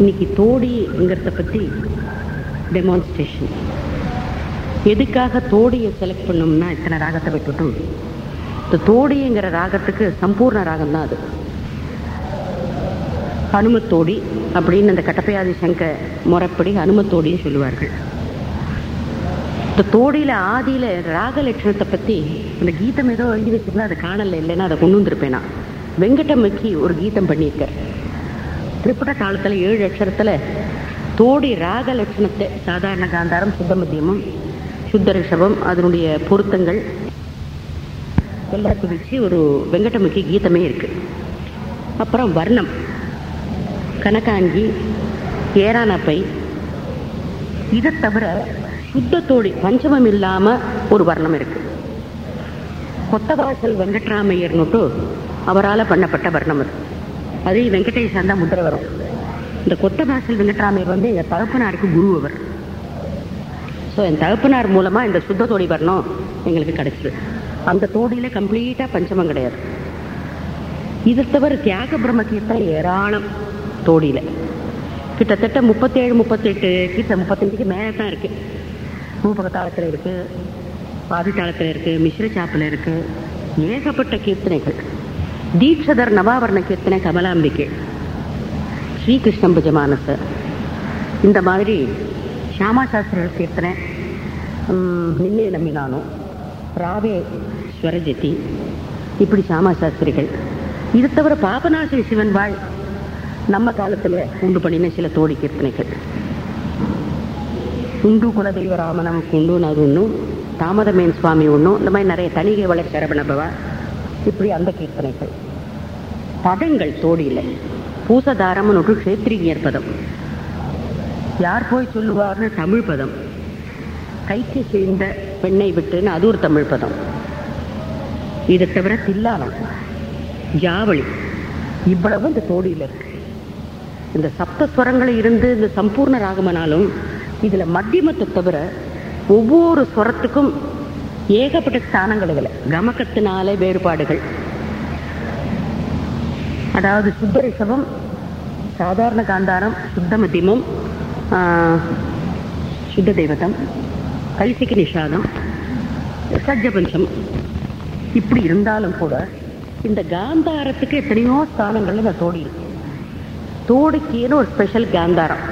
இன்னைக்கு தோடிங்கிறத பற்றி டெமான்ஸ்ட்ரேஷன் எதுக்காக தோடியை செலக்ட் பண்ணோம்னா இத்தனை ராகத்தை விட்டுட்டும். இந்த தோடிங்கிற ராகத்துக்கு சம்பூர்ண ராகம் தான் அது. ஹனுமத்தோடி அப்படின்னு அந்த கட்டப்பையாதி சங்க முறைப்படி அனுமத்தோடின்னு சொல்லுவார்கள். இந்த தோடியில ஆதியில ராக லட்சணத்தை பற்றி அந்த கீதம் ஏதோ எழுதி வச்சிருந்தா அதை காணல இல்லைன்னா அதை கொண்டு வந்திருப்பேன்? நான் வெங்கடமக்கி ஒரு கீதம் பண்ணியிருக்கார். திரிபுட தாளத்துல ஏழு அக்ஷரத்தில் தோடி ராக லட்சணத்தை சாதாரண காந்தாரம் சுத்த மத்தியமும் சுத்த ரிஷபம் அதனுடைய பொருத்தங்கள். எல்லாத்தையும் வச்சு ஒரு வெங்கடமுக்கி கீதமே இருக்கு. அப்புறம் வர்ணம். கனகாங்கி ஏரானப்பை. இதை தவிர சுத்தத்தோடி பஞ்சமம் இல்லாம ஒரு வர்ணம் இருக்கு. கொத்தவாசல் வெங்கட்ராமையர்னுட்டு அவரால் பண்ணப்பட்ட வர்ணம் அது. அது வெங்கடேசன் தான் முத்திரை வரும் இந்த கொத்தவாசல் வெங்கட்ராமையர் வந்து எங்கள் தகப்பனாருக்கு குரு அவர். ஸோ என் தகப்பனார் மூலமாக இந்த சுத்த தோடி வரணும் எங்களுக்கு கிடைச்சிது. அந்த தோடியில் கம்ப்ளீட்டாக பஞ்சமம் கிடையாது. இது தவிர தியாக பிரம்ம கீர்த்தனை ஏராளம் தோடியில் கிட்டத்தட்ட முப்பத்தேழு முப்பத்தெட்டு கீர்த்த முப்பத்தஞ்சுக்கு மேலே தான் இருக்குது ரூபக தாளத்தில் இருக்குது பாதி தாளத்தில் இருக்குது மிஸ்ர சாப்பில் இருக்குது ஏகப்பட்ட கீர்த்தனைகள். தீட்சதர் நவாவரண கீர்த்தனை கமலாம்பிகை. ஸ்ரீகிருஷ்ணம் புஜமானச. இந்த மாதிரி ஷியாமா சாஸ்திரிகள் கீர்த்தனை உம், நம்பினானோ ராவே ஸ்வரஜதி. இப்படி ஷியாமா சாஸ்திரிகள். இது தவிர பாபநாசி சிவன் வாழ் நம்ம காலத்துல உண்டு பண்ணின சில தோடி கீர்த்தனைகள். குண்டு குலதெய்வ ராமனம் குண்டு அது ஒன்றும் தாமதமேன் சுவாமி ஒன்றும் இந்த மாதிரி நிறைய தணிகை வளர்ச்சி அரபணபவா இப்படி அந்த கீர்த்தனைகள். பதங்கள் தோடியில். பூசதாரம்னு ஒரு க்ஷேத்ரிஞர் பதம். யார் போய் சொல்லுவார்னு தமிழ் பதம். கைக்கு சேர்ந்த பெண்ணை விட்டுன்னு அது ஒரு தமிழ் பதம். இதை தவிர தில்லாலம் ஜாவளி இவ்வளவு இந்த தோடியில் இருக்கு. இந்த சப்த ஸ்வரங்கள் இருந்து இந்த சம்பூர்ண ராகமனாலும் இதில் மத்தியமத்தை தவிர ஒவ்வொரு ஸ்வரத்துக்கும் ஏகப்பட்ட ஸ்தானங்கள் கமக்கத்தினாலே வேறுபாடுகள். அதாவது சுத்த ரிஷபம் சாதாரண காந்தாரம் சுத்த மத்தியமம் ஆஹ், சுத்த தெய்வதம் கல்சிக்கு நிஷாதம் சஜ்ஜபஞ்சம். இப்படி இருந்தாலும் கூட இந்த காந்தாரத்துக்கு எத்தனையோ ஸ்தானங்கள் இந்த தோடி இருக்கு ஒரு ஸ்பெஷல் காந்தாரம்.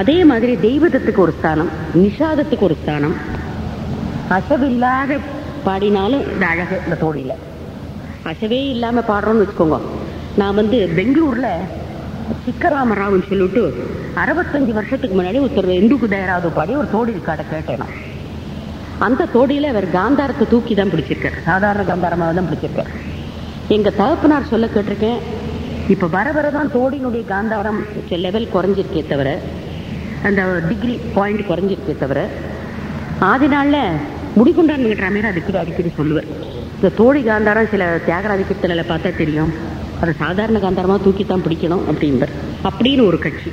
அதே மாதிரி தெய்வதத்துக்கு ஒரு ஸ்தானம் நிஷாதத்துக்கு ஒரு ஸ்தானம். அசவில்லாத பாடினாலும் இந்த அழகு இந்த தோழியில் அசவே இல்லாமல் பாடுறோம்னு வச்சுக்கோங்க. நான் வந்து பெங்களூரில் சிக்கராமராவ்னு சொல்லிட்டு அறுபத்தஞ்சு வருஷத்துக்கு முன்னாடி ஒருத்தர் இந்துக்கு தயாராவது பாடி ஒரு தோடி இருக்காட கேட்டேன் நான். அந்த தோடியில அவர் காந்தாரத்தை தூக்கி தான் பிடிச்சிருக்கார். சாதாரண காந்தாரமாக தான் பிடிச்சிருக்கார். எங்கள் தகப்பனார் சொல்ல கேட்டிருக்கேன் இப்போ வர வரதான் தோடியினுடைய காந்தாரம் லெவல் குறைஞ்சிருக்கே தவிர அந்த டிகிரி பாயிண்ட் குறைஞ்சிருக்கே தவிர ஆதி நாளில் முடிகுண்டான் கட்டுற மாதிரி அதுக்கு அடிக்கடி சொல்லுவார் இந்த தோழி காந்தாரம் சில தியாகராஜ கீர்த்தனில் பார்த்தா தெரியும். அதை சாதாரண காந்தாரமாக தூக்கி தான் பிடிக்கணும் அப்படின்பார் அப்படின்னு ஒரு கட்சி.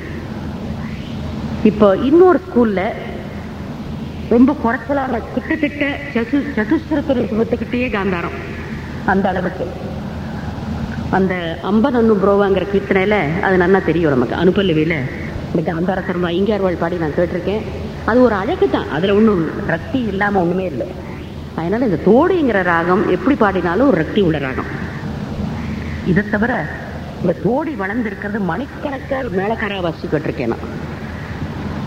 இப்போ இன்னொரு ஸ்கூலில் ரொம்ப குறைச்சலான கிட்டத்தட்ட சது சதுஸ்திரத்து ரிஷபத்துக்கிட்டேயே காந்தாரம். அந்த அளவுக்கு. அந்த அம்பனன்னு புரோவாங்கிற கீர்த்தனையில் அது நல்லா தெரியும் நமக்கு. அனுப்பல்லவியில் இந்த காந்தார சர்மா ஐங்கார்வாள் பாடி நான் கேட்டிருக்கேன். அது ஒரு அழகு தான். அதுல ஒன்றும் ரக்தி இல்லாம ஒண்ணுமே இல்லை. அதனால இந்த தோடிங்கிற ராகம் எப்படி பாடினாலும் ஒரு ரக்தி உள்ள ராகம். இதை தவிர இந்த தோடி வளர்ந்துருக்கிறது மணிக்கணக்காக மேளக்காரா வாசி கேட்டிருக்கேன் நான்.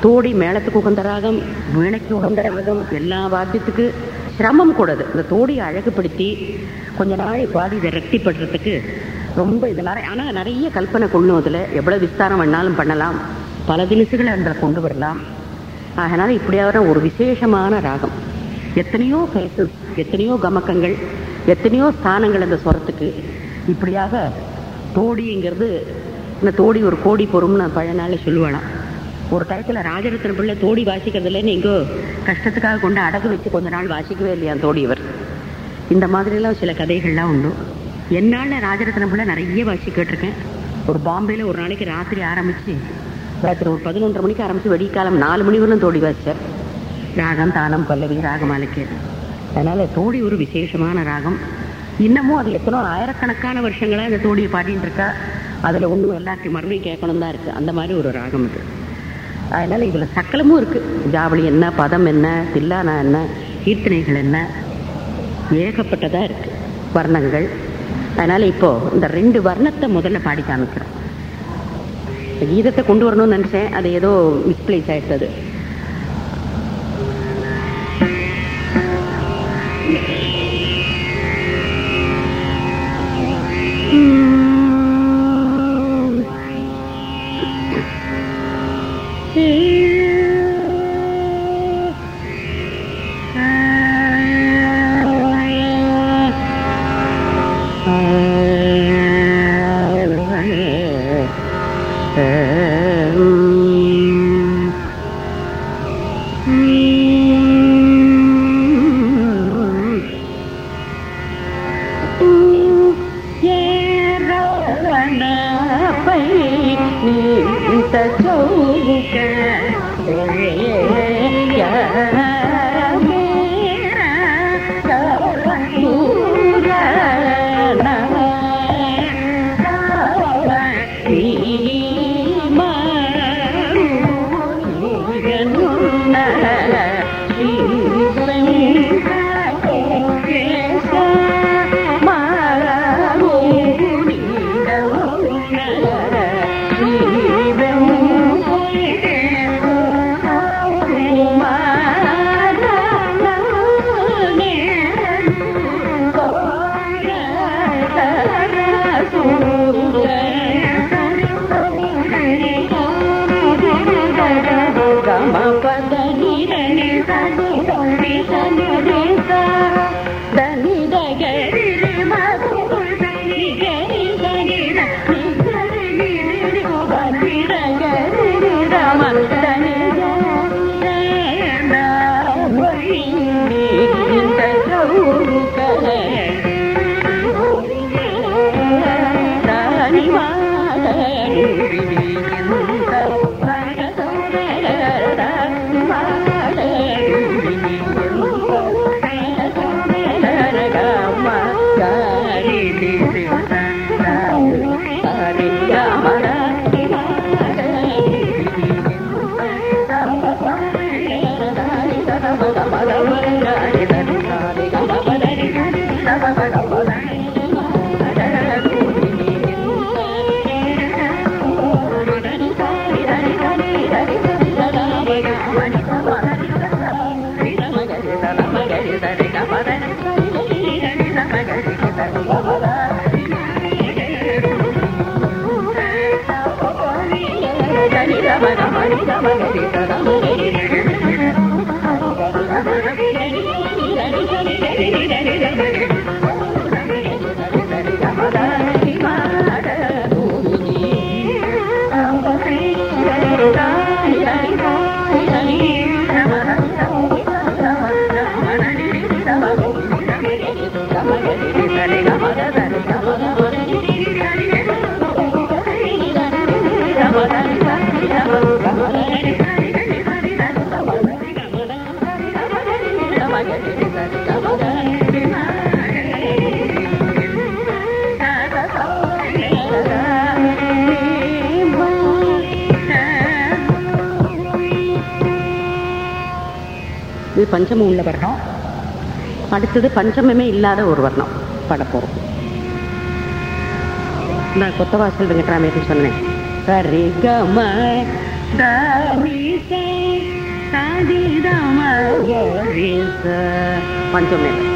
தோடி மேளத்துக்கு உகந்த ராகம் வீணைக்கு உகந்த ராகம் எல்லா வாத்தியத்துக்கு சிரமம் கூடாது. இந்த தோடியை அழகுபடுத்தி கொஞ்ச நாளை பாடி இதை ரெக்திப்படுறதுக்கு ரொம்ப இது நிறைய ஆனால் நிறைய கல்பனை கொள்ளும் அதில் எவ்வளோ விஸ்தாரம் வேணாலும் பண்ணலாம். பல தினசுகளை அதில் கொண்டு வரலாம். அதனால் இப்படியான ஒரு விசேஷமான ராகம். எத்தனையோ கல்சஸ் எத்தனையோ கமக்கங்கள் எத்தனையோ ஸ்தானங்கள் அந்த ஸ்வரத்துக்கு. இப்படியாக தோடிங்கிறது இந்த தோடி ஒரு கோடி பொறும்னு பழைய நாள் சொல்லுவாளாம் ஒரு தரத்தில் ராஜரத்ன பிள்ளை தோடி வாசிக்கிறதுலன்னு எங்கோ கஷ்டத்துக்காக கொண்டு அடகு வச்சு கொஞ்ச நாள் வாசிக்கவே இல்லையா தோடி இவர். இந்த மாதிரிலாம் சில கதைகள்லாம் உண்டு. என்னால் ராஜரத்ன பிள்ளை நிறைய வாசி கேட்டிருக்கேன். ஒரு பாம்பேயில் ஒரு நாளைக்கு ராத்திரி ஆரம்பித்து ராத்திரி ஒரு பதினொன்றரை மணிக்கு ஆரம்பித்து வெடிக்காலம் நாலு மணி வரலும் தோடி வாசிச்சார் ராகம் தானம் பல்லவி ராகமாலிக்கு. அதனால் தோடி ஒரு விசேஷமான ராகம். இன்னமும் அது எத்தனோ ஆயிரக்கணக்கான வருஷங்களாக இந்த தோடியை பாடிட்டு இருக்கா. அதில் ஒன்றும் எல்லாத்தையும் மறுபடியும் கேட்கணும் தான் இருக்குது அந்த மாதிரி ஒரு ராகம் இது அதனால் இதில் சக்கலமும் இருக்குது ஜாவளி என்ன பதம் என்ன தில்லானா என்ன கீர்த்தனைகள் என்ன ஏகப்பட்டதாக இருக்குது வர்ணங்கள். அதனால் இப்போது இந்த ரெண்டு வர்ணத்தை முதல்ல பாடி காமிக்கிறோம். கீதத்தை கொண்டு வரணும்னு நினச்சேன். அது ஏதோ மிஸ்பிளேஸ் ஆயிடுச்சு இது பஞ்சமம் உள்ள வர்ணம். அடுத்தது பஞ்சமமே இல்லாத ஒரு வர்ணம். பாட நான் நான் கொத்தவாசல் வெங்கட்ராமேரி சொன்னேன். சரி கம பஞ்சமே.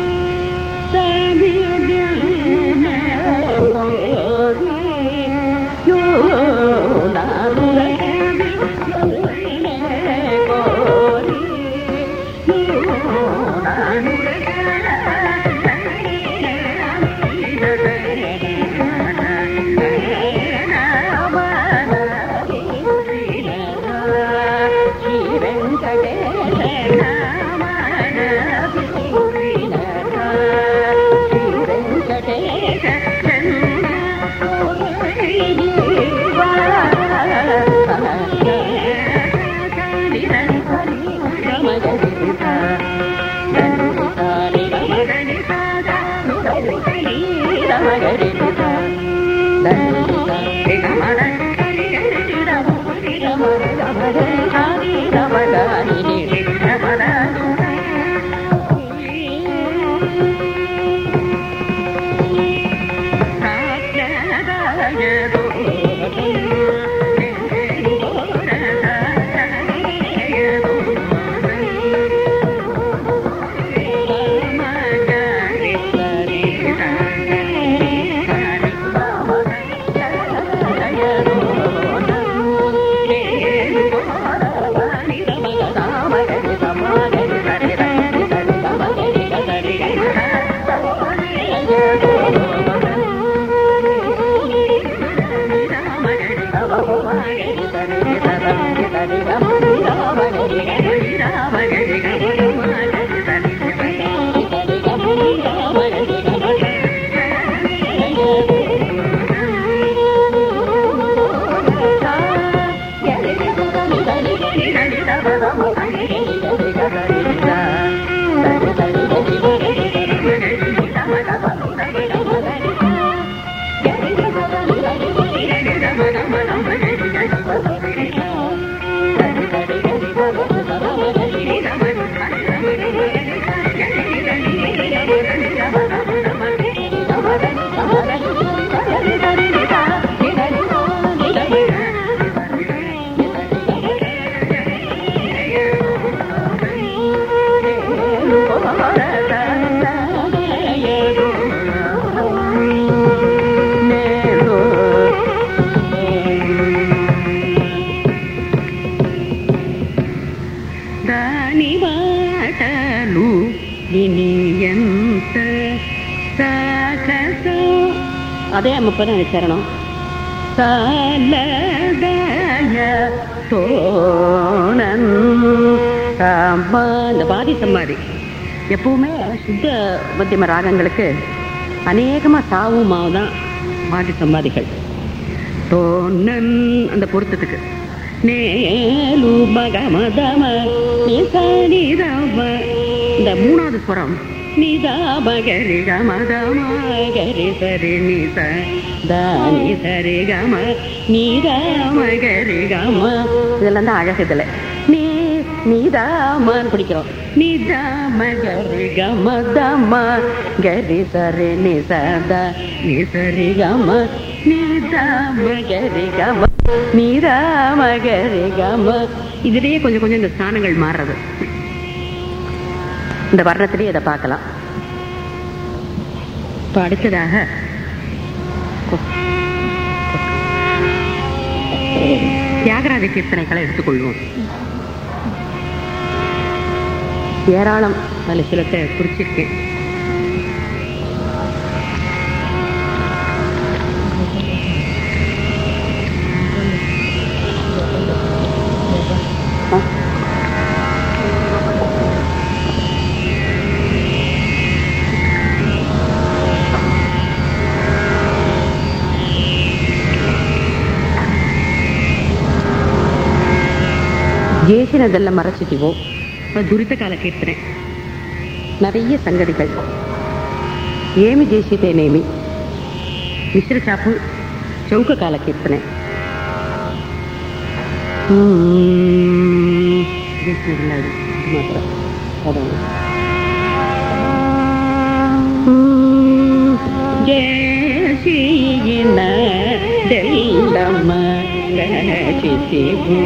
దాని ಅದೇ ಮುಪ್ಪದ ವಿಚಾರಣ தோணன் இந்த பாதி சம்பாதி எப்பவுமே சுத்த மத்தியம ராகங்களுக்கு அநேகமாக சாவு தான் பாதி சம்பாதிகள் தோணன் அந்த பொருத்தத்துக்கு நேலு மகமதம இந்த மூணாவது புறம் நிதா மகரி கமதம கரி சரி நிச தானி சரி கம நீதா மகரி கம இதெல்லாம் தான் அழகு இதுல. நீ நீதாமன்னு பிடிக்கிறோம். நீதா மகரி கம தம கரி சரி நிசத நிசரி கம நீதா மகரி கம நீதாம கரி கம இதுலயே கொஞ்சம் கொஞ்சம் இந்த ஸ்தானங்கள் மாறுறது. இந்த வர்ணத்திலேயே இதை பார்க்கலாம். இப்போ அடுத்ததாக தியாகராஜ கீர்த்தனைகளை எடுத்துக்கொள்வோம். ஏராளம் அதில் சிலத்தை குறிச்சிருக்கேன் ஏசினதெல்ல மறைச்சிட்டிவோ துரித்த கால கீர்த்தனை நிறைய சங்கடிகள் ஏமி ஜேசிட்டேனேமி మిశ్ర షాపు చౌక కాల కీర్తనే చేసిన దెల్లమ్మ చితివు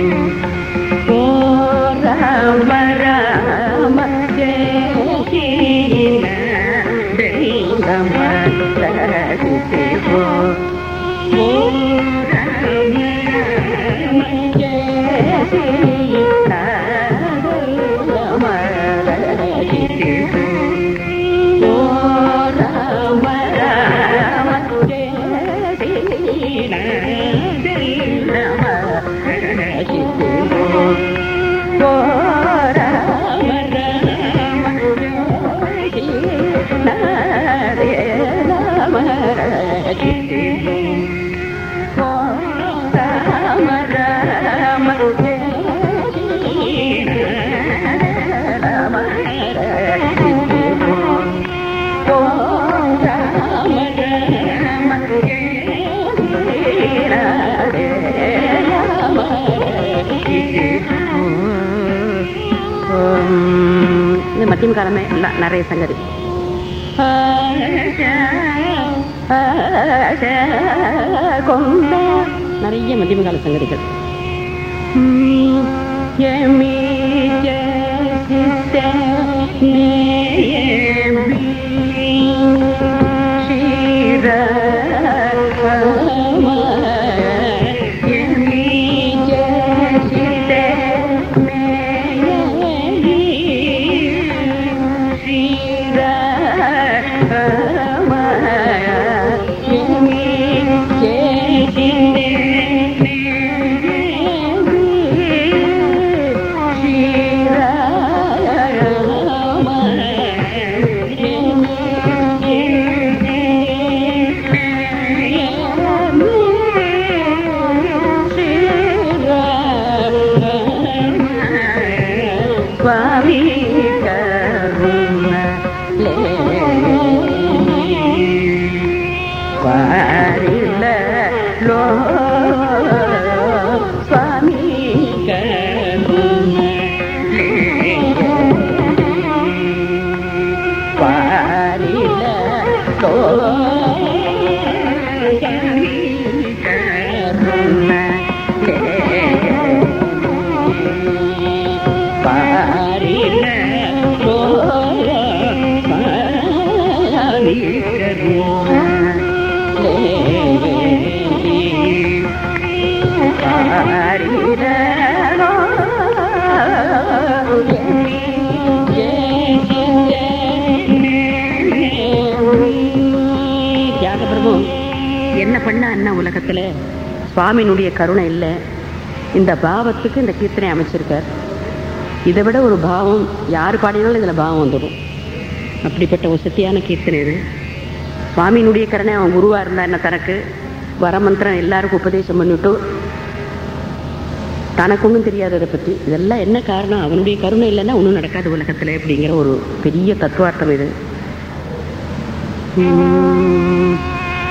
இந்த மத்தியம் காலமே எல்லாம் நிறைய சங்கதி. கொண்ட நிறைய மத்தியமகால சங்கதிகள். உம், எமி ஜெசித்த தியாகபிரபு என்ன பண்ண அண்ணா உலகத்துல? சுவாமியினுடைய கருணை இல்லை. இந்த பாவத்துக்கு இந்த கீர்த்தனை அமைச்சிருக்கார். இதை விட ஒரு பாவம் யார் பாடினாலும் இதுல பாவம் வந்துடும். அப்படிப்பட்ட ஒரு சத்தியான கீர்த்தனை இது. சுவாமியினுடைய கருணை அவன் குருவாக இருந்தா என்ன தனக்கு? வரமந்திரம் எல்லாருக்கும் உபதேசம் பண்ணிவிட்டு தனக்கு ஒன்றும் தெரியாது அதை பற்றி இதெல்லாம் என்ன காரணம்? அவனுடைய கருணை இல்லைன்னா ஒன்றும் நடக்காது உலகத்தில் அப்படிங்கிற ஒரு பெரிய தத்துவார்த்தம் இது.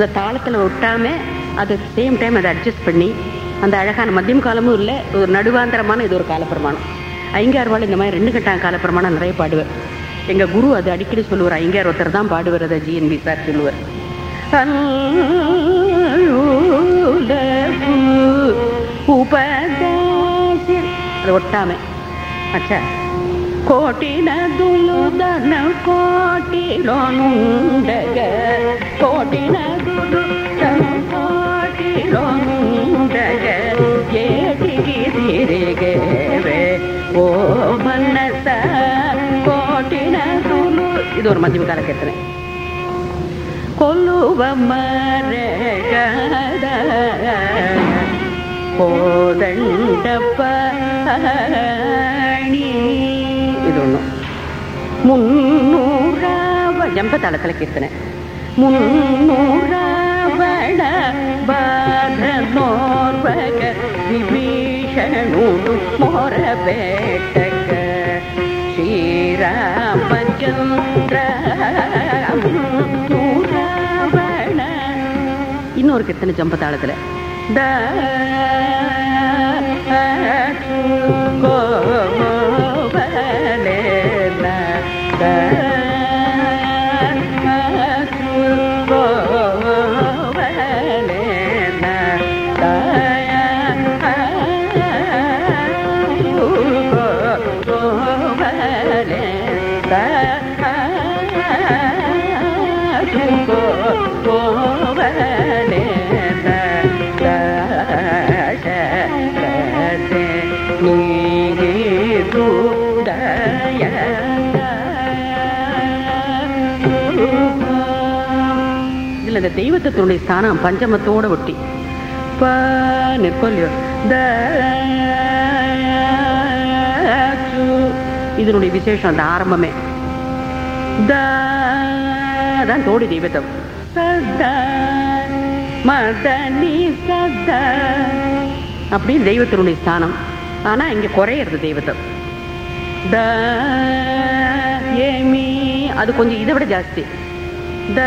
அந்த தாளத்தில் ஒட்டாம அது சேம் டைம் அதை அட்ஜஸ்ட் பண்ணி அந்த அழகான மத்தியம் காலமும் இல்லை ஒரு நடுவாந்தரமான இது ஒரு காலப்பிரமாணம். ஐங்கார்வாள் இந்த மாதிரி ரெண்டு கட்டாங்க காலப்பிரமாணம் நிறைய பாடுவார். எங்கள் குரு அது அடிக்கடி சொல்லுவார் ஐங்கார் ஒருத்தர் தான் பாடுவார் அதை ஜிஎன்பி சார் சொல்லுவார். உபதாசி அது ஒட்டாமை. அச்சா కోటిన దులుదన కోటిలోనుండగ కోటిన దులుదన కోటిలోనుండగ ఏటికి తిరిగేవే ఓ మనస కోటిన దులు ఇది ஒரு மத்தியம கால கீர்த்தனை கொல்லுவ மரகத கோதண்டப்பணி இது ஒண்ணும் முன்னூறாவ ஜம்ப தளத்துல கீர்த்தனை முன்னூறாவண பாதனோர்வக விபீஷணுடு மோர பேட்டக ஸ்ரீராமச்சந்திர முன்னூறாவண இன்னொரு கீர்த்தனை ஜம்ப தாளத்துல த கோவலேன தெய்வத்தை இந்த தெய்வத்தினுடைய ஸ்தானம் பஞ்சமத்தோட ஒட்டி. ப நிற்கும் த இதனுடைய விசேஷம் அந்த ஆரம்பமே. தான் தோடி தெய்வத்தம். சத மதனி சத அப்படின்னு தெய்வத்தினுடைய ஸ்தானம். ஆனா இங்க குறையிறது தெய்வத்தம். த ஏமி அது கொஞ்சம் இதை விட ஜாஸ்தி. த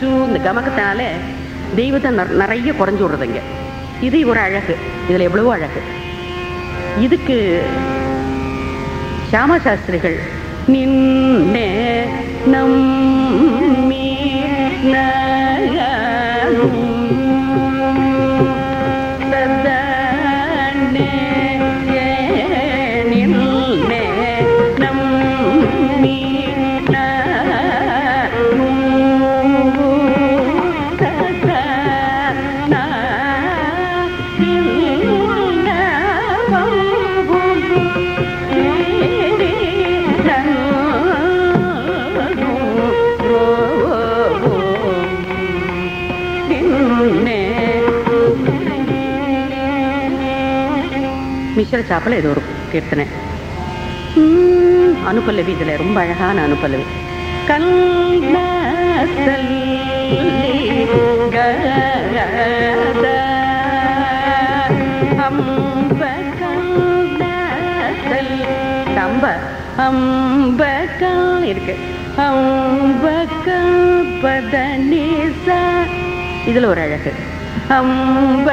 சு இந்த கமக்கத்தினால தெய்வத்தை நிறைய குறைஞ்சு விடுறதுங்க. இது ஒரு அழகு. இதுல எவ்வளவோ அழகு. இதுக்கு ஷியாம சாஸ்திரிகள் நின்னே நம் மிஸ்ர சாப்பில் இது ஒரு கீர்த்தனை. ம், அனுபல்லவி இதுல ரொம்ப அழகான அனுபல்லவி கல்நசல்லி கரத அம்ப கல்நசல் அம்ப அம்ப கல் இருக்கு. அம்ப பதனிச இதுல ஒரு அழகு. அம்ப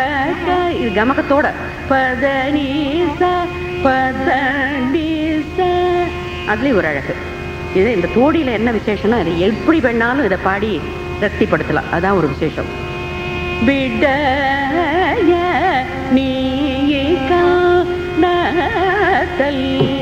இது கமக்கத்தோட பதனிச பதனிச. அதுலயும் ஒரு அழகு. இது இந்த தோடியில என்ன விசேஷம்னா இதை எப்படி வேணாலும் இதை பாடி ரத்திப்படுத்தலாம். அதான் ஒரு விசேஷம். விட நீ தள்ளி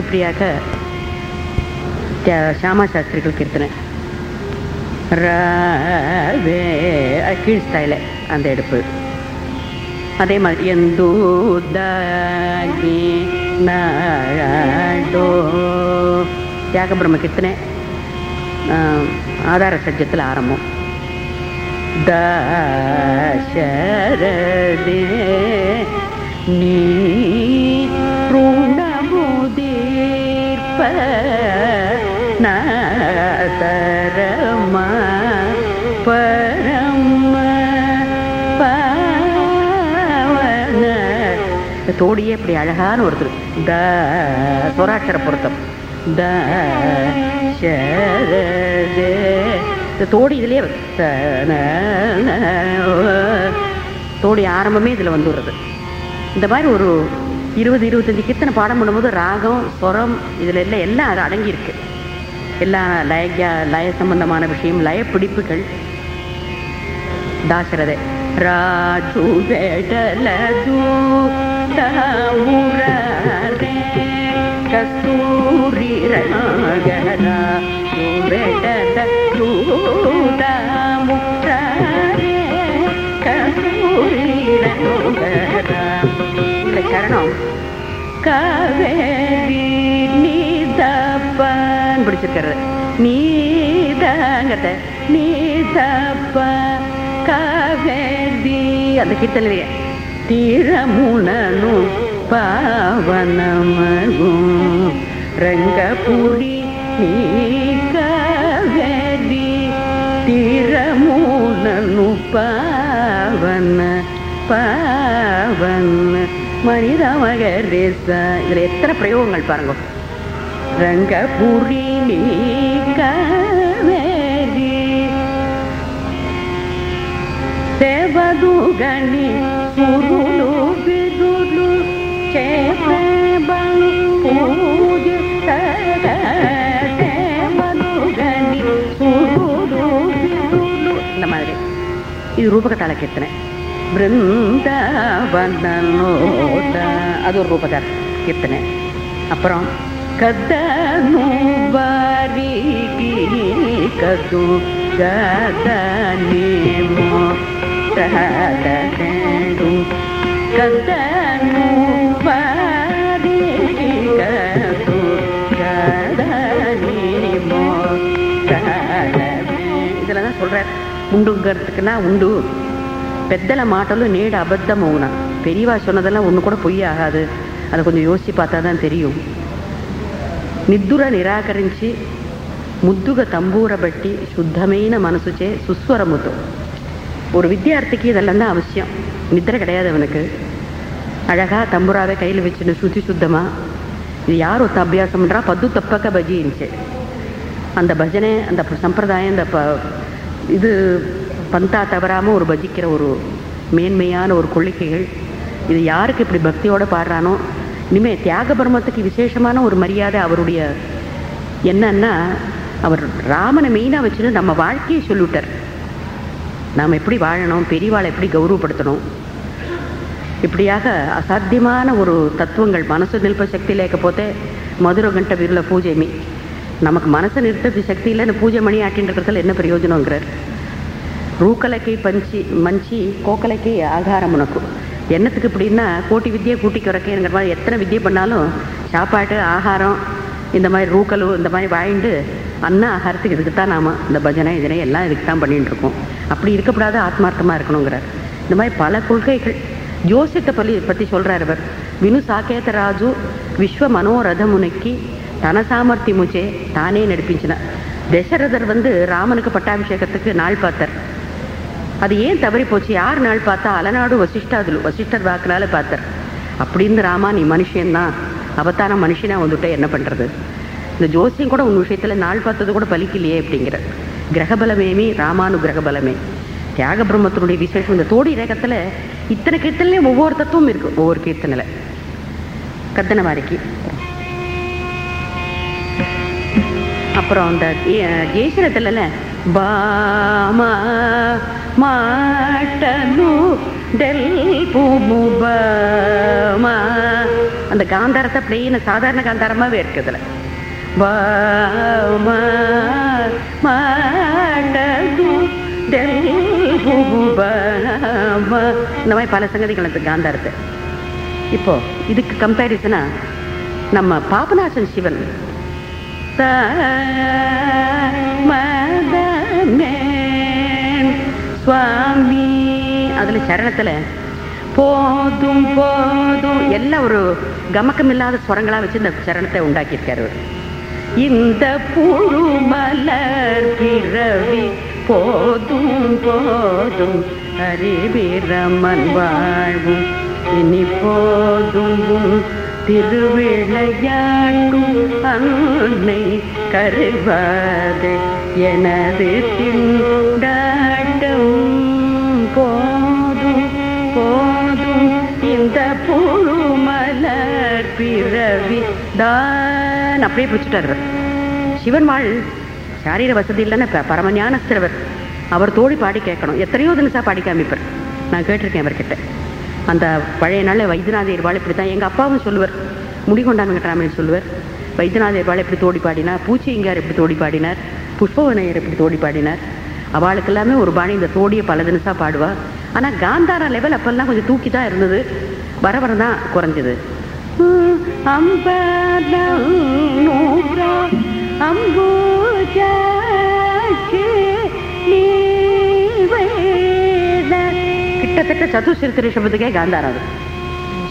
இப்படியாக த்யா- ஷியாமா சாஸ்திரிகள் கீர்த்தனை ரவே கீழ் ஸ்டைல அந்த எடுப்பு அதே மாதிரி ಎಂದೂದಾಗಿ ನಾಡೋ தியாக பிரம்ம கீர்த்தனை ஆஹ், ஆதார சஜ்ஜத்தில் ஆரம்பம் தசரதே நீ பரம பரம பாவன. தோடியே இப்படி அழகான ஒருத்தர் த சொராட்சர பொருத்தம். த தோடி இதுலேயே வ- ஓ. தோடி ஆரம்பமே இதில் வந்துடுறது. இந்த மாதிரி ஒரு இருபது இருபத்தஞ்சி கீர்த்தனை பாடம் பண்ணும்போது ராகம் ஸ்வரம் இதில் எல்லாம் எல்லாம் அது அடங்கியிருக்கு. எல்லா லய லய சம்பந்தமான விஷயம் லய பிடிப்புகள். தாசரதை. ராஜு கஸ்தூரி ராகரா கஸ்தூரி ரே சரணம் காவேரி நீதப்பன் பிடிச்சிருக்கிறது. நீதங்கிறத நீதப்ப காவேரி அந்த கீர்த்தனையே தீரமுனனும் பாவனமகும். ரங்கபுரி நீ காவேரி தீரமுனனும் பாவன பாவன. மனித மகரேச இதில் எத்தனை பிரயோகங்கள் பாருங்க ரங்கபுரி காவேரி தேவதுகணி குருளு விதுலு சேபலு பூஜி தேவதுகணி குருளு விதுலு இந்த மாதிரி இது ரூபகத்தால கேத்தனை பிருந்தாவனோட அது ஒரு ரூபகார கீர்த்தனை அப்புறம் கதனு வாரிகி கது கதனேமோ கதனு கதனு வாரிகி கது கதனேமோ இதில் தான் சொல்கிறார் உண்டுங்கிறதுக்குன்னா உண்டு పెద్దల మాటలు నేడు అబద్ధమవునా పెరియవా சொன்னதெல்லாம் ஒன்று கூட பொய் ஆகாது அதை கொஞ்சம் யோசிச்சு பார்த்தா தான் தெரியும் నిద్దుర నిరాకరించి ముద్దుగా తంబూర బట్టి శుద్ధమైన మనసుచే సుస్వరముతో ஒரு வித்தியார்த்திக்கு இதெல்லாம் தான் அவசியம் நித்திரை கிடையாது அவனுக்கு அழகா தம்புராவை கையில் வச்சுட்டு சுத்தி சுத்தமா இது யார் ஒத்த அபியாசம் பண்றா பத்து தப்பக்க பஜி இருந்துச்சு அந்த பஜனை அந்த சம்பிரதாயம் அந்த ப இது பந்தா தவறாமல் ஒரு பஜிக்கிற ஒரு மேன்மையான ஒரு கொள்ளிக்கைகள் இது யாருக்கு இப்படி பக்தியோடு பாடுறானோ? இனிமேல் தியாக பிரம்மத்துக்கு விசேஷமான ஒரு மரியாதை அவருடைய என்னன்னா அவர் ராமனை மெயினாக வச்சுன்னு நம்ம வாழ்க்கையை சொல்லிவிட்டார். நாம் எப்படி வாழணும்? பெரியவாளை எப்படி கௌரவப்படுத்தணும்? இப்படியாக அசாத்தியமான ஒரு தத்துவங்கள் மனசு நிற்ப சக்தி லேకపోతే மதுர கண்ட விருளை பூஜைமி நமக்கு மனசை நிறுத்தது சக்தி இல்லைன்னு பூஜை மணி ஆட்டின்றதுல என்ன பிரயோஜனங்கிறார் ரூக்கலைக்கை பஞ்சி மஞ்சி கோக்கலைக்கை ஆகாரம் உனக்கு. என்னத்துக்கு இப்படின்னா கோட்டி வித்தியை கூட்டி குறைக்கங்கிற மாதிரி எத்தனை வித்தியை பண்ணாலும் சாப்பாட்டு ஆகாரம் இந்த மாதிரி ரூக்கலு இந்த மாதிரி வாங்கிட்டு அன்ன ஆகாரத்துக்கு இதுக்கு தான் நாம் இந்த பஜனை இதனை எல்லாம் இதுக்கு தான் பண்ணிட்டு இருக்கோம் அப்படி இருக்கக்கூடாது ஆத்மார்த்தமாக இருக்கணுங்கிறார். இந்த மாதிரி பல கொள்கைகள். ஜோசியத்தை பள்ளி பற்றி சொல்கிறார் இவர். வினு சாக்கேத ராஜு விஸ்வ மனோரதமுனைக்கு தன சாமர்த்தி முச்சே தானே நடிப்பிச்சின தசரதர் வந்து ராமனுக்கு பட்டாபிஷேகத்துக்கு நாள் பார்த்தார். அது ஏன் தவறி போச்சு? யார் நாள் பார்த்தா அலநாடு வசிஷ்டாதுலு வசிஷ்டர் வாக்குனால பார்த்தார். அப்படின்னு ராமா நீ மனுஷன்தான். அவத்தான மனுஷனா வந்துட்ட என்ன பண்ணுறது இந்த ஜோசியம் கூட உன் விஷயத்தில் நாள் பார்த்தது கூட பலிக்கலையே அப்படிங்கிற. கிரகபலமேமி ராமானு கிரகபலமே. தியாக பிரம்மத்தினுடைய விசேஷம். இந்த தோடி ரேகத்தில் இத்தனை கீர்த்தனையும் ஒவ்வொரு தத்துவம் இருக்குது ஒவ்வொரு கீர்த்தனில் கத்தனை வாரிக்கு. அப்புறம் அந்த ஜெயசரத்துல பாமா மாட்டனு டெல் பூமுபமா அந்த காந்தாரத்தை பிளெயின சாதாரண காந்தாரமாவே இருக்குதுல பாமா மாட்டனு டெல் பூமுபமா இந்த மாதிரி பல சங்கதிகள் அந்த காந்தாரத்தை. இப்போ இதுக்கு கம்பேரிசனா நம்ம பாபநாசன் சிவன். மதமேன் சுவாமி. அதுல சரணத்துல போதும் போதும். எல்லாம் ஒரு கமக்கம் இல்லாத ஸ்வரங்களா வச்சு இந்த சரணத்தை உண்டாக்கியிருக்காரு அவர் இந்த புழு மலர் பிறவி போதும் போதும். ஹரிபிரமன் வாழ்வும் இனி போதும் திருவிளையாடும் அன்னை கருவாது. எனது திண்டாட்டம் போதும் போதும். இந்த புழு மலர் பிறவி தான். அப்படியே பிடிச்சிட்டார் சிவன்மாள் சாரீர வசதி இல்லைன்னு பரம ஞானஸ்திரவர் அவர் தோழி பாடி கேட்கணும். எத்தனையோ தினசா பாடி காமிப்பார் நான் கேட்டிருக்கேன் அவர்கிட்ட அந்த பழைய நாள் வைத்தியநாத இருவாள் இப்படி தான் எங்கள் அப்பாவும் சொல்லுவார். முடிகொண்டான் வெங்கட்ராமன் சொல்லுவார். வைத்தியநாத இருவாள் எப்படி தோடி பாடினார்? பூச்சிங்கார் எப்படி தோடி பாடினார்? புஷ்பவனையர் எப்படி தோடி பாடினார்? அவளுக்கு எல்லாமே ஒரு பாணி. இந்த தோடியை பல தினசாக பாடுவாள் ஆனால் காந்தாரா லெவல் அப்பெல்லாம் கொஞ்சம் தூக்கி தான் இருந்தது. வர வர தான் குறைஞ்சது. அம்பலம் நீ கிட்டத்தட்ட சதுசிருத்தி சபத்துக்கே காந்தாரம் அது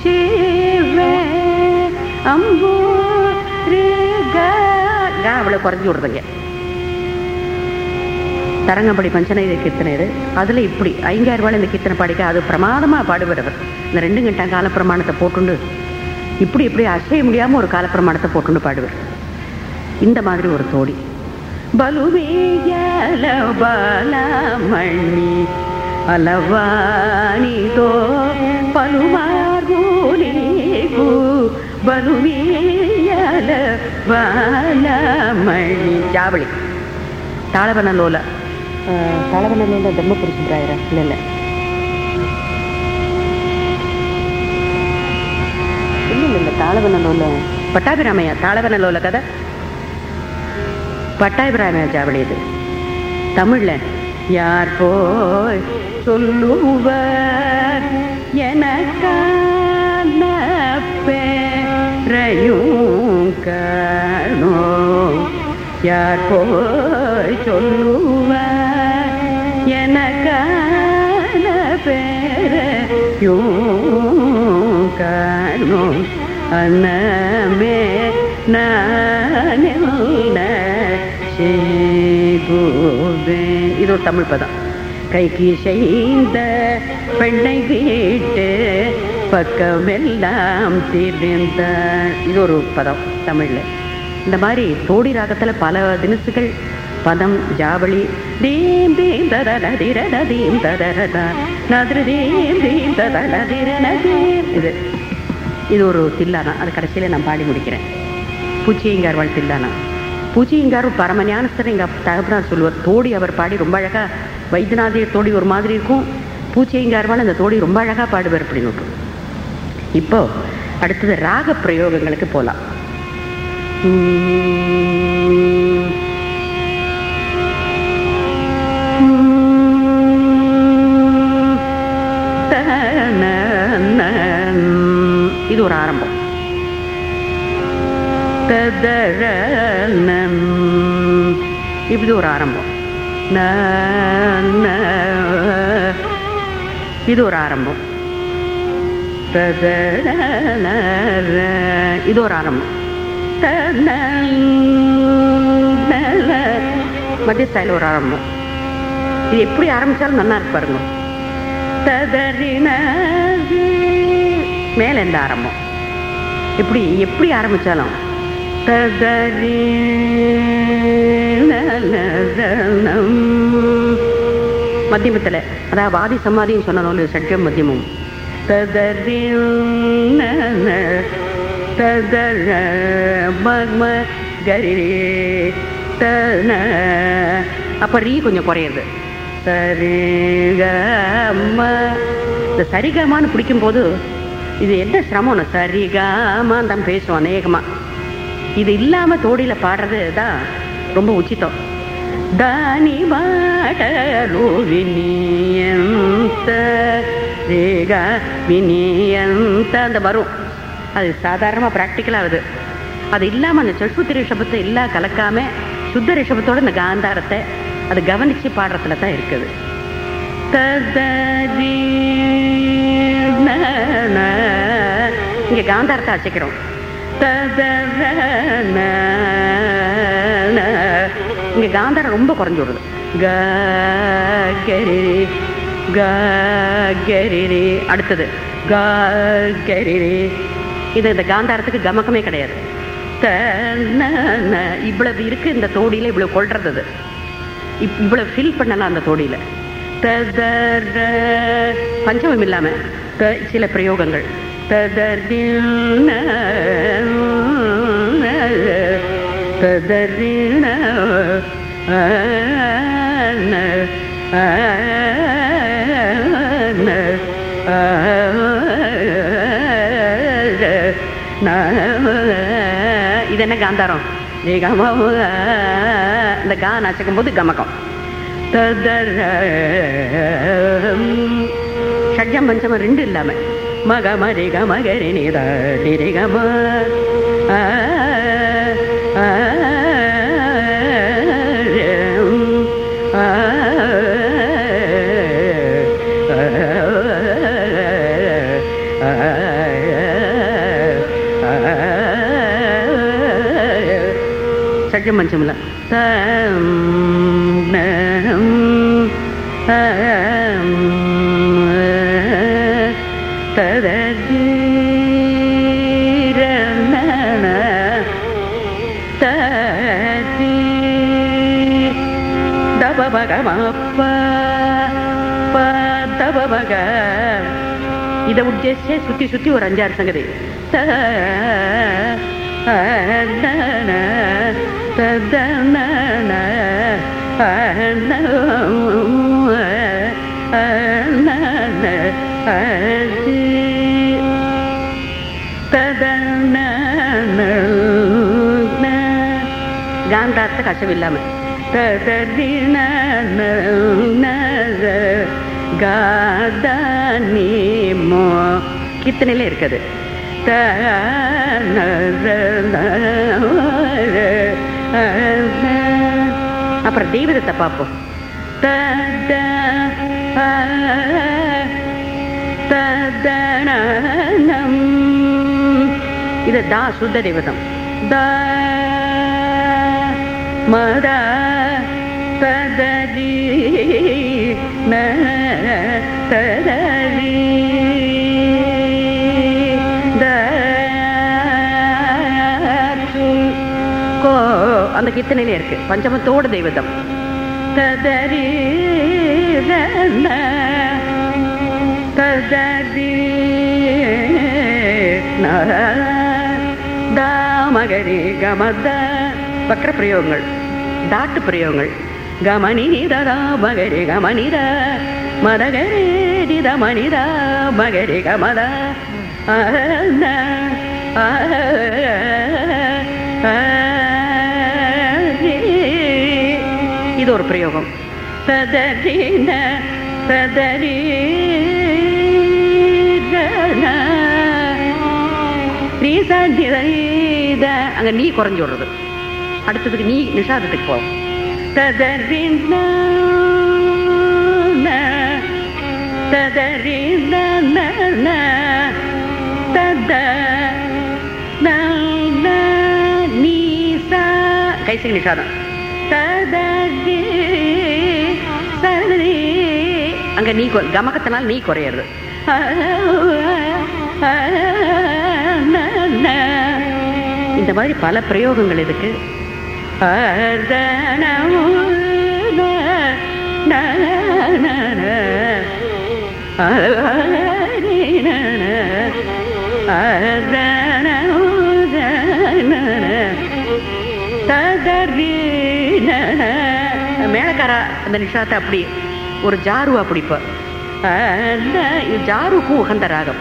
சிவே அவ்வளவு குறைஞ்சி விடுறதுங்க தரங்கம்படி பஞ்சநைத கீர்த்தனை இது அதுல இப்படி ஐங்காயிரம் ரூபாய் இந்த கீர்த்தனை பாடிக்க அது பிரமாதமா பாடுபடுறவர் இந்த ரெண்டு கண்டா கால பிரமாணத்தை போட்டுண்டு இப்படி இப்படி அசைய முடியாம ஒரு கால பிரமாணத்தை போட்டுண்டு பாடுவர் இந்த மாதிரி ஒரு தோடி பலுவேயல பாலமணி అలవానితో పలుమార్గునీకు బలుమీయల బాలమణి జావళి తాళవనలోల తాళవనలోల ధర్మపురుషరాయరా இல்லை இல்லை இல்லை இல்லை తాళవనలోల పట్టాభిరామయ్య తాళవనలోల కదా பட்டாபிராம ஜாவளி இது தமிழில் யார் போய் சொல்லுவர். எனக்கான பேரையும் காணோ. யார் போய் சொல்லுவர். எனக்கான பேரையும் காணோ. அன்னமே நான் செய்குவே இது ஒரு தமிழ் பதம். கைக்கு செய்த பெண்ணை வீட்டு பக்கமெல்லாம் திரிந்த. இது ஒரு பதம் தமிழ்ல. இந்த மாதிரி தோடி ராகத்துல பல தினசுகள் பதம் ஜாவளி தீம் தீம் நதிர திரட தீம் ததரத நதிர தீம் தீம் ததல நதிர நதீம் இது இது ஒரு தில்லானா. அது கடைசியில நான் பாடி முடிக்கிறேன். பூச்சியங்கார் வாழ் தில்லானா. பூச்சியங்கார் பரமஞானஸ்தர் எங்கள் எங்க தகப்பனார் சொல்லுவார் தோடி அவர் பாடி ரொம்ப அழகா வைத்தியநாதிய தோடி ஒரு மாதிரி இருக்கும். பூச்சைங்கார்வால் அந்த தோடி ரொம்ப அழகா பாடுவார் அப்படின்னு இப்போ அடுத்தது ராக பிரயோகங்களுக்கு போகலாம் இது ஒரு ஆரம்பம். ததரணம் இப்படி ஒரு ஆரம்பம். இது ஒரு ஆரம்பம். இது ஒரு ஆரம்பம். மத்திய ஸ்டைல் ஒரு ஆரம்பம். இது எப்படி ஆரம்பிச்சாலும் நல்லா இருப்பாருங்க பாருங்க. மேல எந்த ஆரம்பம். எப்படி எப்படி ஆரம்பிச்சாலும் மத்தியமத்தில் அதாவது வாதி சமாதின்னு சொன்னோம் சட்டம் மத்தியமும். ததறி ததர மக்ம கரி தன. அப்ப ரீ கொஞ்சம் குறையுது சரிகம இந்த சரிகமான்னு பிடிக்கும்போது இது என்ன சிரமம்னு? சரிகமான்னு தான் பேசுவோம் அநேகமாக இது இல்லாம தோடியில பாடுறது தான் ரொம்ப உச்சித்தம். தானி மாடலு வினியந்த ரேகா வினியந்த அந்த வரும். அது சாதாரணமாக ப்ராக்டிக்கலாக ஆகுது அது இல்லாமல் அந்த சஷ்புத்தி ரிஷபத்தை எல்லாம் கலக்காம சுத்த ரிஷபத்தோட இந்த காந்தாரத்தை அது கவனிச்சு பாடுறதுல தான் இருக்குது. இங்கே ந, ந. காந்தாரத்தை வச்சுக்கிறோம். இங்க காந்தாரம் ரொம்ப குறைஞ்சு விடுது. கரிரி கரி அடுத்தது. கரிரி இது இந்த காந்தாரத்துக்கு கமக்கமே கிடையாது. இவ்வளவு இருக்கு இந்த தோடியில இவ்வளவு கொள்றது இவ்வளவு ஃபில் பண்ணலாம் அந்த தோடியில. ததர. பஞ்சமம் இல்லாம. சில பிரயோகங்கள். ததரின ததரின ஆன, ஆன, இது என்ன காந்தாரம்? ரே கம இந்த கா நச்சுக்கும் போது கமக்கம் ததர ஷட்ஜம் பஞ்சமம் ரெண்டு இல்லாமல் மக மரி கம கரி நித டிரி கம ஆ, ஆ, தபபகமப்ப பத பமக இதை உத்தேசிச்சே சுத்தி சுத்தி ஒரு அஞ்சாறு சங்கதி த நன தத நன காந்தார்த்த கசம் இல்லாம கீர்த்தனையில இருக்குது. அப்புறம் தீவிரத்தை பார்ப்போம். தத ததனம் இது தா சுத்த தெய்வதம் த மதா ததரி ந ததரி கோ அந்த கீர்த்தனையிலே இருக்கு. பஞ்சமத்தோட தெய்வதம். ததரி ததரி தாமகரி கமத வக்கர பிரயோகங்கள் தாட்டு பிரயோகங்கள் கமனிதரா மகரி கமனித. மதகரி நித மனித மகரி கமத. இது ஒரு பிரயோகம். ததரின ததரி அங்க நீ குறைஞ்சு விடுறது. அடுத்ததுக்கு நீ நிஷாதத்துக்கு போ ததறின ததறின தத நீசா கைசிங் நிஷாதம். ததரி சரி அங்க நீ கொ- கமகத்தினால் நீ குறையிறது. இந்த மாதிரி பல பிரயோகங்கள் இதுக்கு மேலக்காரா அந்த நிஷாத்தை அப்படி ஒரு ஜாருவா அப்படி இப்போ இது ஜாருக்கும் உகந்த ராகம்.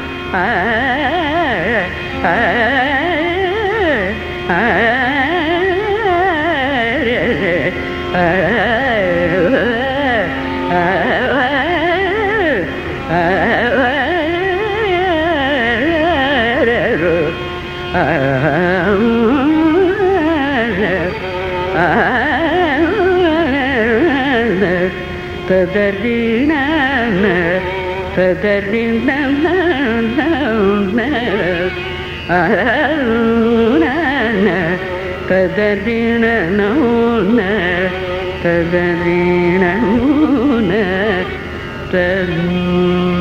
ಕದರಿನ ನೋನ تبرين هناك تبرين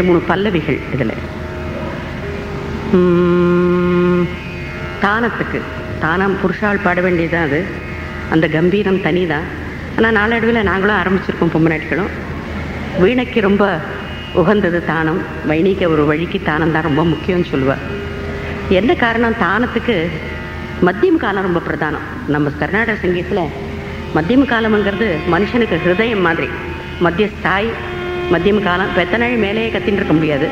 ரெண்டு மூணு பல்லவிகள் இதில். தானத்துக்கு. தானம் புருஷால் பாட வேண்டியதுதான் அது. அந்த கம்பீரம் தனி தான் ஆனால் நாளடைவில் நாங்களும் ஆரம்பிச்சிருக்கோம் பொம்மநாட்டிகளும். வீணைக்கு ரொம்ப உகந்தது தானம். வைணிக ஒரு வழிக்கு தானம் தான் ரொம்ப முக்கியம்னு சொல்லுவாள் என்ன காரணம்? தானத்துக்கு மத்தியம் காலம் ரொம்ப பிரதானம். நம்ம கர்நாடக சங்கீதத்தில் மத்தியம் காலம்ங்கிறது மனுஷனுக்கு ஹிருதயம் மாதிரி. மத்திய ஸ்தாய் மத்தியம் காலம் இப்போ எத்தனை நாள் மேலேயே கத்தின்னு இருக்க முடியாது.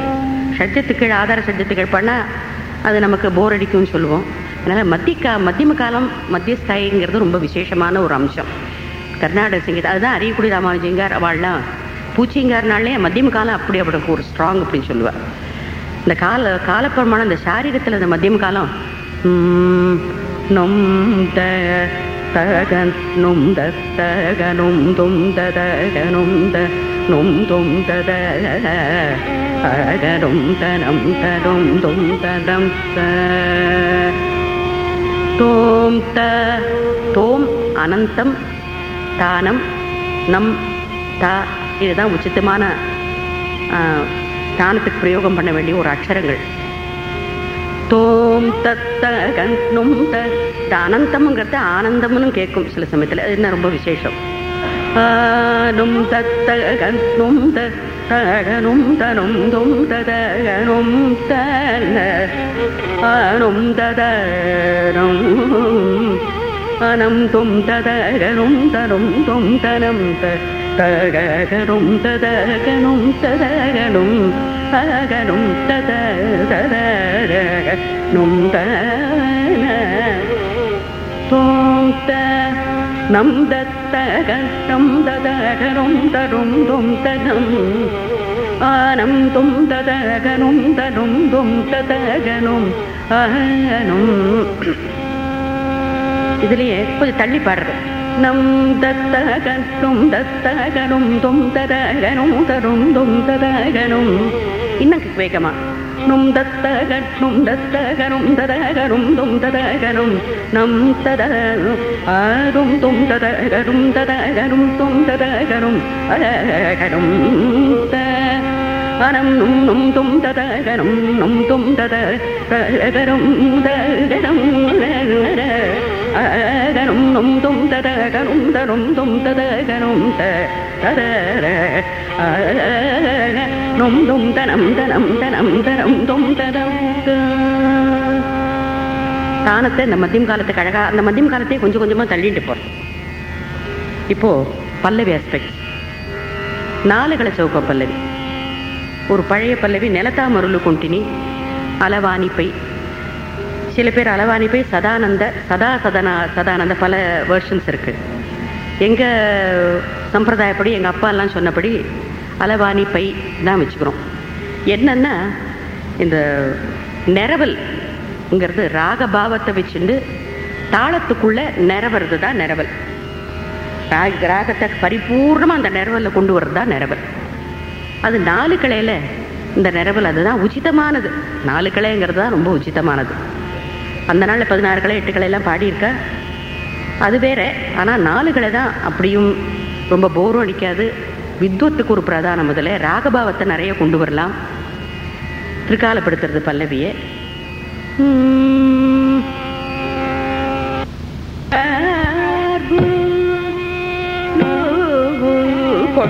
ஷட்ஜத்துக்கு ஆதார ஷட்ஜத்துக்கு பண்ணால் அது நமக்கு போர் அடிக்கும்னு சொல்லுவோம். அதனால் மத்திய கா மத்தியம காலம் மத்திய ஸ்தாயிங்கிறது ரொம்ப விசேஷமான ஒரு அம்சம். கர்நாடக சங்கீதம் அதுதான் அரியக்குடி ராமானுஜிங்கார் அவள்லாம் பூச்சிங்கார்னாலே மத்தியம காலம் அப்படி அப்படி ஒரு ஸ்ட்ராங் அப்படின்னு சொல்லுவாள் இந்த கால காலப்பிரமாணம் இந்த சாரீரத்தில் இந்த மத்தியம் காலம் நொம் த தகன் நொம் தகனும் தும் தகனும் த நும் தும் தத அகரும் தனம் தரும் தும் ததம் த. தோம் த தோம் அனந்தம் தானம் நம் த. இதுதான் உச்சித்தமான தானத்துக்கு பிரயோகம் பண்ண வேண்டிய ஒரு அக்ஷரங்கள். தோம் தத்த கண்ணும் த அனந்தம்ங்கிறது ஆனந்தம்னு கேட்கும் சில சமயத்தில். அது என்ன ரொம்ப விசேஷம்? ஆனும் தத்த கண்ணும் த தகனும் தனும் தும் ததகனும் தன ஆனும் ததனும் அனம் தும் ததகனும் தரும் தும் தனம் த தகனும் ததகனும் ததகனும் அகனும் தத நம் தத்தகனம் ததகரும் தரும் தும் ததம் ஆனம் தும் ததகனும் தரும் தும் ததகனும் அகனும் இதுலயே கொஞ்சம் தள்ளி பாடுறது. நம் தத்தகனும் தத்தகனும் தும் ததகனும் தரும் தும் ததகனும். இன்னும் வேகமா. நும் தத்தகனும் தத்தகனும் ததகனும் தும் ததகனும் நம் தத ஆரும் தும் ததகனும் ததகனும் தும் ததகனும் அழகனும் த அனம் நும் நும் தும் ததகனும் நும் தும் தத தகரும் தகனம் அகனும் நும் தும் ததகனும் தரும் தும் ததகனும் த ததர நும் தும் தனம் தனம் தனம் தரம் தும் ததம் தானத்தை இந்த மத்தியம் காலத்துக்கு அழகா அந்த மத்தியம் காலத்தையே கொஞ்சம் கொஞ்சமாக தள்ளிட்டு போகிறோம் இப்போ பல்லவி ஆஸ்பெக்ட் நாலுகளை சௌக்க பல்லவி. ஒரு பழைய பல்லவி நிலத்தா மருளு கொண்டினி அலவாணிப்பை சில பேர் அலவாணிப்பை சதானந்த சதா சதனா சதானந்த பல வேர்ஷன்ஸ் இருக்கு. எங்கள் சம்பிரதாயப்படி எங்கள் அப்பா எல்லாம் சொன்னபடி அலவாணி பை தான் வச்சுக்கிறோம். என்னன்னா இந்த நிரவல்ங்கிறது ராகபாவத்தை வச்சுட்டு தாளத்துக்குள்ள நிரவறது தான் நிரவல். ராக ராகத்தை பரிபூர்ணமாக அந்த நிரவலில் கொண்டு வர்றது தான் நிரவல். அது நாலு கிளையில இந்த நிரவல் அதுதான் உச்சிதமானது. நாலு கிளைங்கிறது தான் ரொம்ப உச்சிதமானது. அந்த நாளில் பதினாறு களை எட்டு கிளையெல்லாம் பாடியிருக்கா. அது வேற. ஆனால் நாலு களை தான் அப்படியும் ரொம்ப போரும் அடிக்காது. வித்வத்துக்கு ஒரு பிரதான முதல்ல ராகபாவத்தை நிறைய கொண்டு வரலாம். திருக்காலப்படுத்துறது பல்லவியை. பை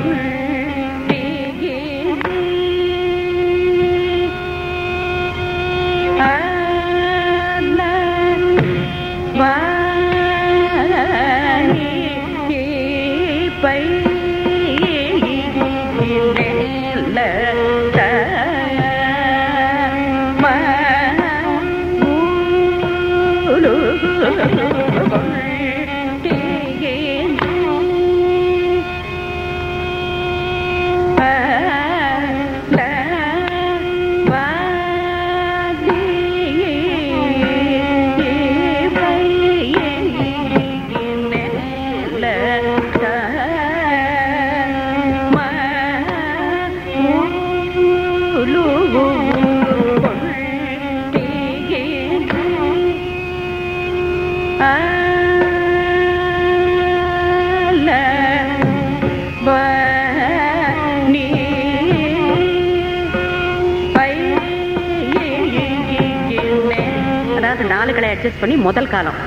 அட்ஜஸ்ட் பண்ணி முதல் காலம்.